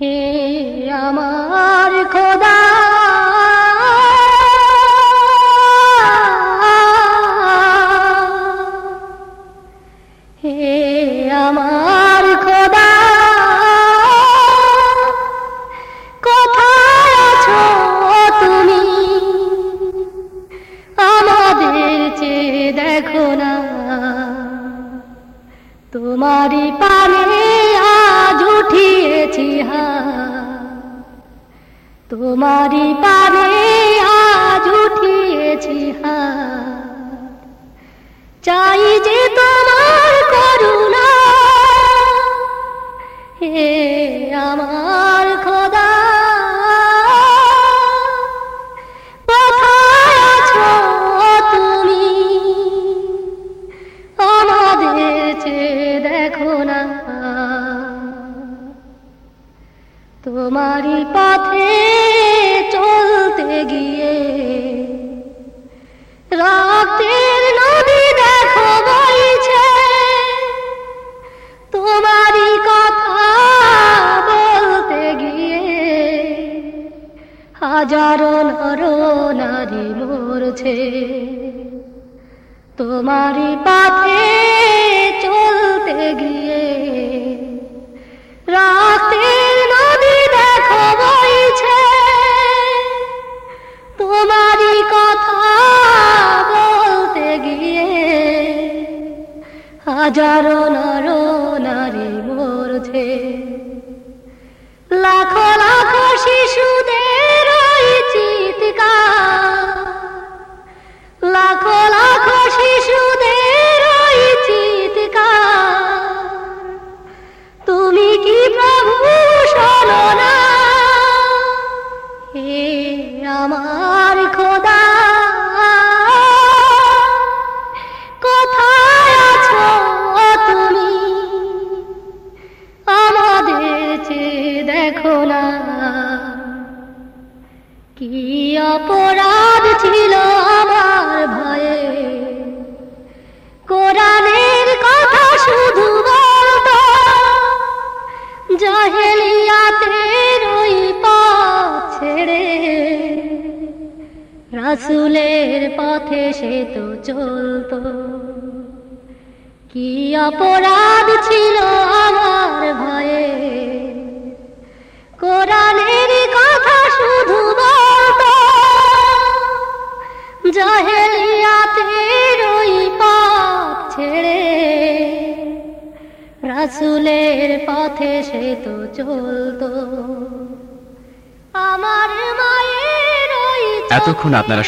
হে আমার খোদা। হে আমার তুমি? আমাদের দেখো না। তোমারই পানে তোমারই পানে তোমারই পথে চলতে গিয়ে। রক্তের নদী দেখো বইছে। তোমারই কথা বলতে গিয়ে। হাজারো নর নারী মরছে। তোমারই পথে হাজারো নর নারী মরছে। লাখো লাখো শিশুদের দেখো না কি অপরাধ ছিল আমার ভয়ে? কোরআনের কথা শুধু বলতো। জাহেলিয়াতের ওই ছেড়ে রাসুলের পথে সে তো চলতো। কি অপরাধ ছিল রাসুলের পথে সে তো চলতো। আমার মায়ের এতক্ষণ আপনারা